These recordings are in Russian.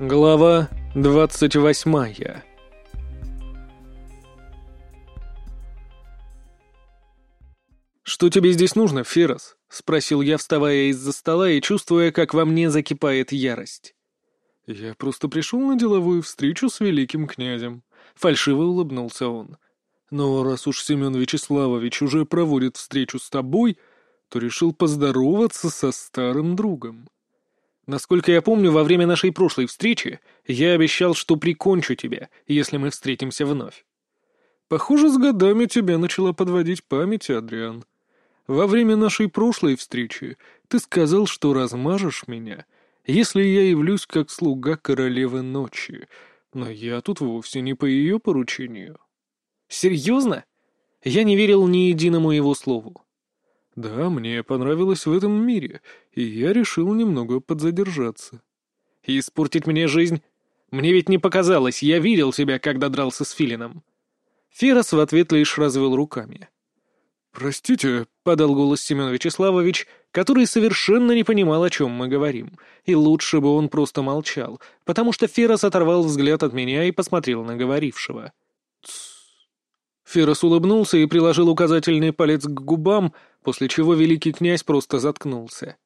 Глава двадцать восьмая «Что тебе здесь нужно, Ферос?» — спросил я, вставая из-за стола и чувствуя, как во мне закипает ярость. «Я просто пришел на деловую встречу с великим князем», — фальшиво улыбнулся он. «Но раз уж Семен Вячеславович уже проводит встречу с тобой, то решил поздороваться со старым другом». Насколько я помню, во время нашей прошлой встречи я обещал, что прикончу тебя, если мы встретимся вновь. Похоже, с годами тебя начала подводить память, Адриан. Во время нашей прошлой встречи ты сказал, что размажешь меня, если я явлюсь как слуга королевы ночи, но я тут вовсе не по ее поручению. Серьезно? Я не верил ни единому его слову. Да, мне понравилось в этом мире, и я решил немного подзадержаться. И испортить мне жизнь? Мне ведь не показалось, я видел тебя, когда дрался с Филином. Ферос в ответ лишь развел руками. «Простите», — подал голос Семен Вячеславович, который совершенно не понимал, о чем мы говорим, и лучше бы он просто молчал, потому что Ферос оторвал взгляд от меня и посмотрел на говорившего. Ферос улыбнулся и приложил указательный палец к губам, после чего великий князь просто заткнулся.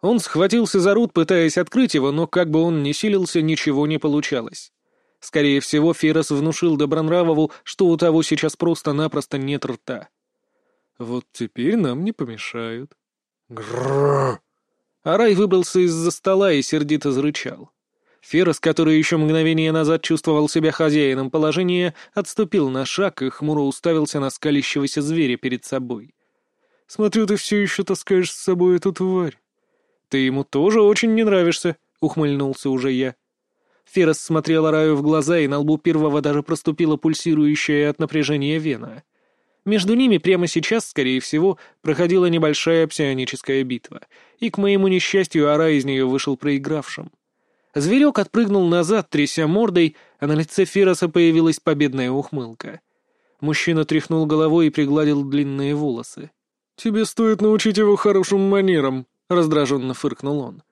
Он схватился за рот, пытаясь открыть его, но как бы он ни силился, ничего не получалось. Скорее всего, Ферос внушил Добронравову, что у того сейчас просто-напросто нет рта. «Вот теперь нам не помешают». Грррр! Арай выбрался из-за стола и сердито зарычал. Ферос, который еще мгновение назад чувствовал себя хозяином положения, отступил на шаг и хмуро уставился на скалящегося зверя перед собой. «Смотрю, ты все еще таскаешь с собой эту тварь». «Ты ему тоже очень не нравишься», — ухмыльнулся уже я. Ферос смотрел Араю в глаза, и на лбу первого даже проступила пульсирующая от напряжения вена. Между ними прямо сейчас, скорее всего, проходила небольшая псионическая битва, и, к моему несчастью, Ара из нее вышел проигравшим. Зверек отпрыгнул назад, тряся мордой, а на лице Фероса появилась победная ухмылка. Мужчина тряхнул головой и пригладил длинные волосы. «Тебе стоит научить его хорошим манерам», — раздраженно фыркнул он.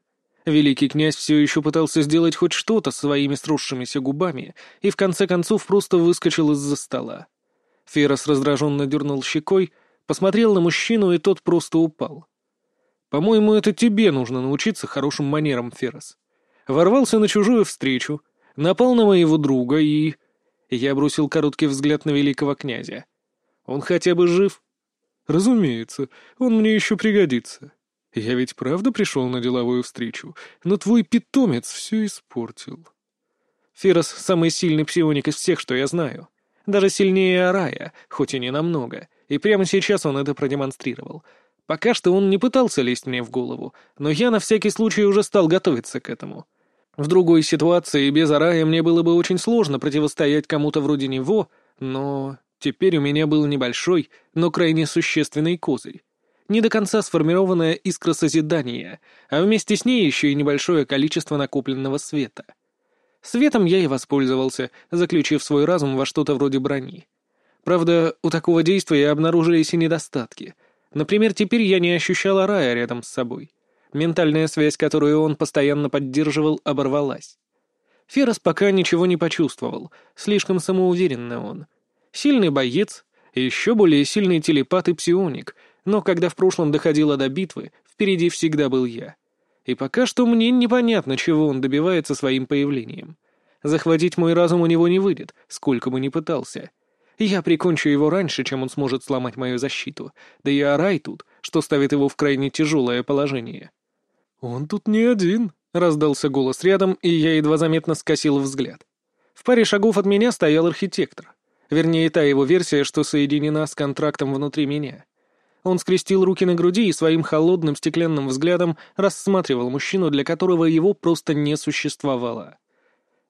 Великий князь все еще пытался сделать хоть что-то своими сросшимися губами и в конце концов просто выскочил из-за стола. Ферос раздраженно дернул щекой, посмотрел на мужчину, и тот просто упал. «По-моему, это тебе нужно научиться хорошим манерам, Ферос. Ворвался на чужую встречу, напал на моего друга и...» Я бросил короткий взгляд на великого князя. «Он хотя бы жив?» «Разумеется, он мне еще пригодится. Я ведь правда пришел на деловую встречу, но твой питомец все испортил». Ферос — самый сильный псионик из всех, что я знаю. Даже сильнее Арая, хоть и не намного, и прямо сейчас он это продемонстрировал. Пока что он не пытался лезть мне в голову, но я на всякий случай уже стал готовиться к этому. В другой ситуации без Арая мне было бы очень сложно противостоять кому-то вроде него, но теперь у меня был небольшой, но крайне существенный козырь. Не до конца сформированная искра созидания, а вместе с ней еще и небольшое количество накопленного света — Светом я и воспользовался, заключив свой разум во что-то вроде брони. Правда, у такого действия обнаружились и недостатки. Например, теперь я не ощущала рая рядом с собой. Ментальная связь, которую он постоянно поддерживал, оборвалась. Ферос пока ничего не почувствовал, слишком самоуверенный он. Сильный боец, еще более сильный телепат и псионик, но когда в прошлом доходило до битвы, впереди всегда был я. И пока что мне непонятно, чего он добивается своим появлением. Захватить мой разум у него не выйдет, сколько бы ни пытался. Я прикончу его раньше, чем он сможет сломать мою защиту. Да и Арай тут, что ставит его в крайне тяжелое положение. «Он тут не один», — раздался голос рядом, и я едва заметно скосил взгляд. В паре шагов от меня стоял архитектор. Вернее, та его версия, что соединена с контрактом внутри меня. Он скрестил руки на груди и своим холодным стеклянным взглядом рассматривал мужчину, для которого его просто не существовало.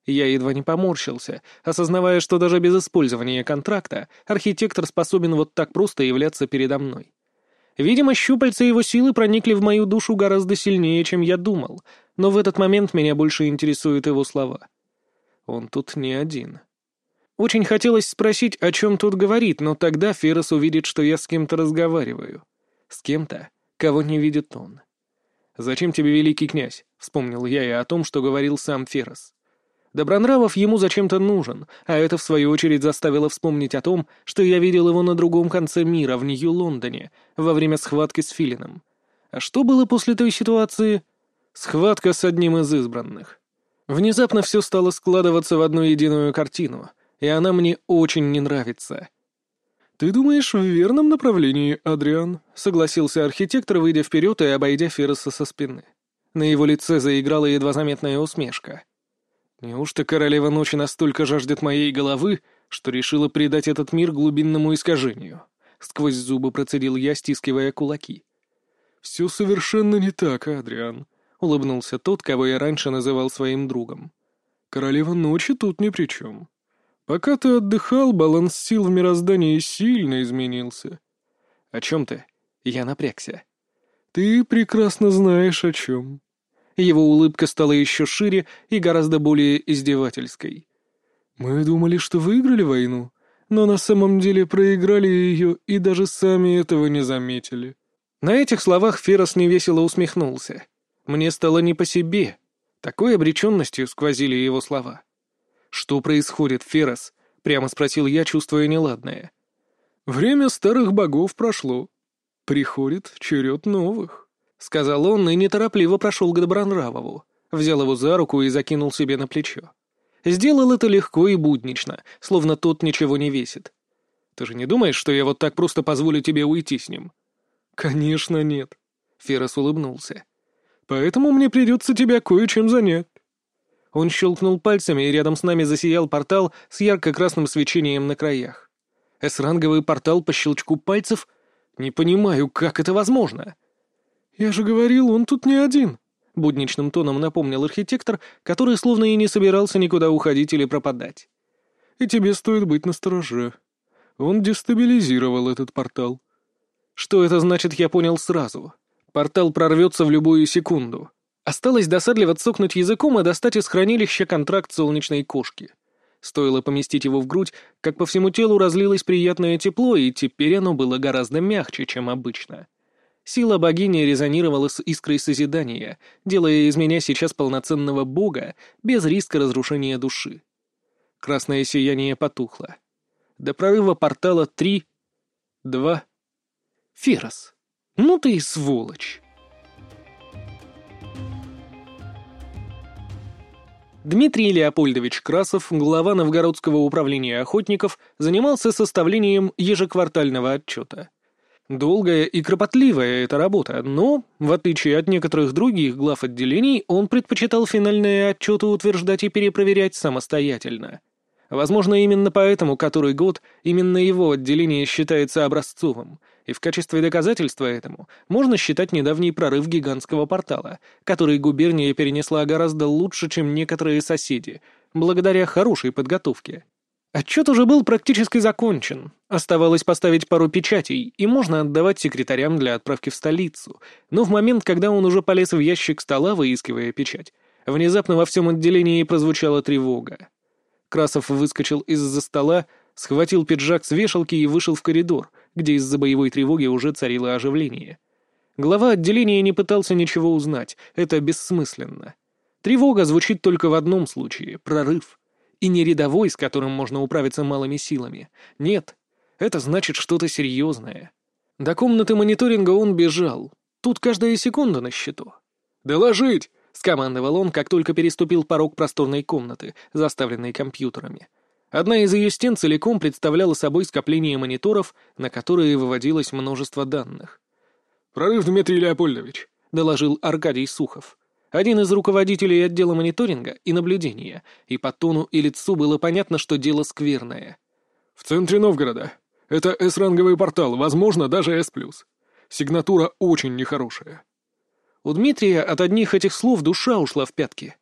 Я едва не поморщился, осознавая, что даже без использования контракта архитектор способен вот так просто являться передо мной. Видимо, щупальца его силы проникли в мою душу гораздо сильнее, чем я думал, но в этот момент меня больше интересуют его слова. Он тут не один. Очень хотелось спросить, о чем тут говорит, но тогда Ферос увидит, что я с кем-то разговариваю. С кем-то, кого не видит он. «Зачем тебе великий князь?» — вспомнил я и о том, что говорил сам Ферос. Добронравов ему зачем-то нужен, а это, в свою очередь, заставило вспомнить о том, что я видел его на другом конце мира, в Нью-Лондоне, во время схватки с Филином. А что было после той ситуации? Схватка с одним из избранных. Внезапно все стало складываться в одну единую картину, и она мне очень не нравится. «Ты думаешь в верном направлении, Адриан?» — согласился архитектор, выйдя вперед и обойдя Ферроса со спины. На его лице заиграла едва заметная усмешка. «Неужто королева ночи настолько жаждет моей головы, что решила предать этот мир глубинному искажению?» Сквозь зубы процедил я, стискивая кулаки. «Все совершенно не так, Адриан», — улыбнулся тот, кого я раньше называл своим другом. «Королева ночи тут ни при чем. Пока ты отдыхал, баланс сил в мироздании сильно изменился». «О чем ты?» Я напрягся. «Ты прекрасно знаешь, о чем». Его улыбка стала еще шире и гораздо более издевательской. «Мы думали, что выиграли войну, но на самом деле проиграли ее и даже сами этого не заметили». На этих словах Ферос невесело усмехнулся. Мне стало не по себе. Такой обреченностью сквозили его слова. «Что происходит, Ферос?» — прямо спросил я, чувствуя неладное. «Время старых богов прошло. Приходит черед новых», — сказал он и неторопливо прошел к Добронравову, взял его за руку и закинул себе на плечо. Сделал это легко и буднично, словно тот ничего не весит. «Ты же не думаешь, что я вот так просто позволю тебе уйти с ним?» «Конечно нет», — Ферос улыбнулся. «Поэтому мне придется тебя кое-чем занять». Он щелкнул пальцами, и рядом с нами засиял портал с ярко-красным свечением на краях. Эсранговый портал по щелчку пальцев? Не понимаю, как это возможно. «Я же говорил, он тут не один», — будничным тоном напомнил архитектор, который словно и не собирался никуда уходить или пропадать. «И тебе стоит быть настороже. Он дестабилизировал этот портал. Что это значит, я понял сразу. Портал прорвется в любую секунду. Осталось досадливо цокнуть языком и достать из хранилища контракт солнечной кошки. Стоило поместить его в грудь, как по всему телу разлилось приятное тепло, и теперь оно было гораздо мягче, чем обычно. Сила богини резонировала с искрой созидания, делая из меня сейчас полноценного бога, без риска разрушения души. Красное сияние потухло. До прорыва портала три, два, Ферос, ну ты и сволочь. Дмитрий Леопольдович Красов, глава Новгородского управления охотников, занимался составлением ежеквартального отчета. Долгая и кропотливая эта работа, но, в отличие от некоторых других глав отделений, он предпочитал финальные отчеты утверждать и перепроверять самостоятельно. Возможно, именно поэтому который год именно его отделение считается образцовым, и в качестве доказательства этому можно считать недавний прорыв гигантского портала, который губерния перенесла гораздо лучше, чем некоторые соседи, благодаря хорошей подготовке. Отчет уже был практически закончен. Оставалось поставить пару печатей, и можно отдавать секретарям для отправки в столицу. Но в момент, когда он уже полез в ящик стола, выискивая печать, внезапно во всем отделении прозвучала тревога. Красов выскочил из-за стола, схватил пиджак с вешалки и вышел в коридор, где из-за боевой тревоги уже царило оживление. Глава отделения не пытался ничего узнать, это бессмысленно. Тревога звучит только в одном случае — прорыв. И не рядовой, с которым можно управиться малыми силами. Нет, это значит что-то серьезное. До комнаты мониторинга он бежал. Тут каждая секунда на счету. «Доложить!» — скомандовал он, как только переступил порог просторной комнаты, заставленной компьютерами. Одна из ее стен целиком представляла собой скопление мониторов, на которые выводилось множество данных. «Прорыв, Дмитрий Леопольдович», — доложил Аркадий Сухов. Один из руководителей отдела мониторинга и наблюдения, и по тону и лицу было понятно, что дело скверное. «В центре Новгорода. Это С-ранговый портал, возможно, даже С+. Сигнатура очень нехорошая. У Дмитрия от одних этих слов душа ушла в пятки.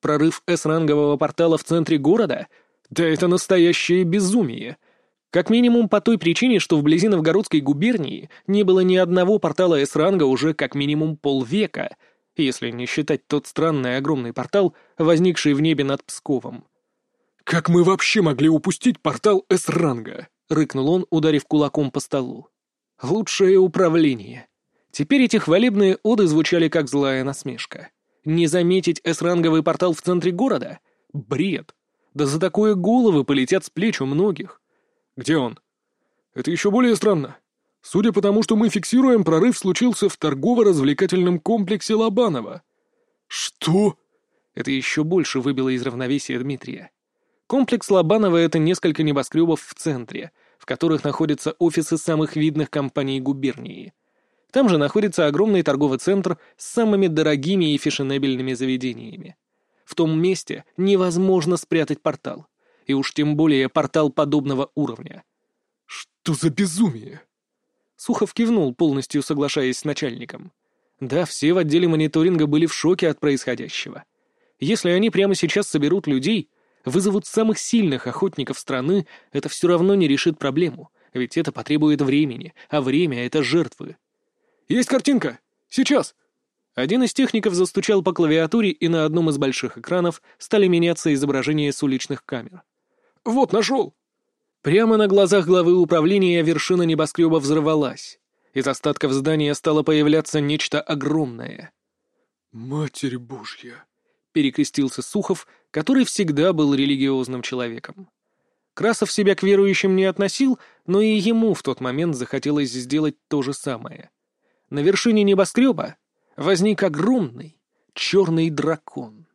Прорыв С-рангового портала в центре города? Да это настоящее безумие. Как минимум по той причине, что вблизи Новгородской губернии не было ни одного портала С-ранга уже как минимум полвека, если не считать тот странный огромный портал, возникший в небе над Псковом. «Как мы вообще могли упустить портал С-ранга?» — рыкнул он, ударив кулаком по столу. «Лучшее управление. Теперь эти хвалебные оды звучали как злая насмешка. Не заметить С-ранговый портал в центре города? Бред. Да за такое головы полетят с плеч у многих. Где он? Это еще более странно. Судя по тому, что мы фиксируем, прорыв случился в торгово-развлекательном комплексе Лобанова. Что? Это еще больше выбило из равновесия Дмитрия. Комплекс Лобанова — это несколько небоскребов в центре, в которых находятся офисы самых видных компаний губернии. Там же находится огромный торговый центр с самыми дорогими и фешенебельными заведениями. В том месте невозможно спрятать портал. И уж тем более портал подобного уровня. «Что за безумие?» Сухов кивнул, полностью соглашаясь с начальником. Да, все в отделе мониторинга были в шоке от происходящего. Если они прямо сейчас соберут людей, вызовут самых сильных охотников страны, это все равно не решит проблему, ведь это потребует времени, а время — это жертвы. «Есть картинка! Сейчас!» Один из техников застучал по клавиатуре, и на одном из больших экранов стали меняться изображения с уличных камер. «Вот, нашел!» Прямо на глазах главы управления вершина небоскреба взорвалась. Из остатков здания стало появляться нечто огромное. «Матерь Божья!» — перекрестился Сухов, который всегда был религиозным человеком. Красов себя к верующим не относил, но и ему в тот момент захотелось сделать то же самое. На вершине небоскреба возник огромный черный дракон.